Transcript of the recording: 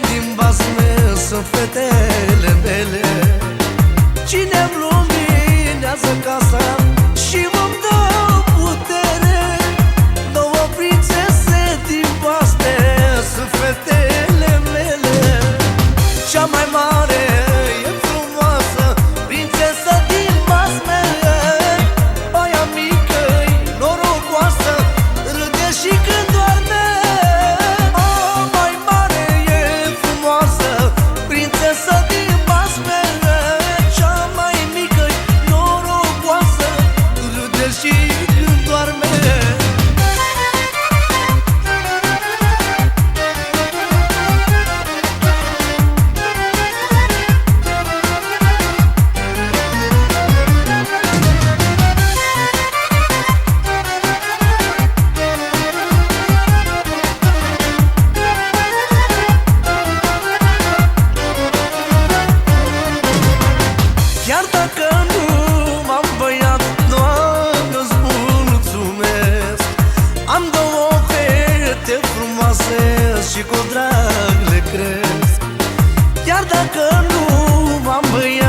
din basme sunt fetele mele. Cine bluminează casa? Yardak și cu drag le cresc. Chiar dacă nu m-am băiat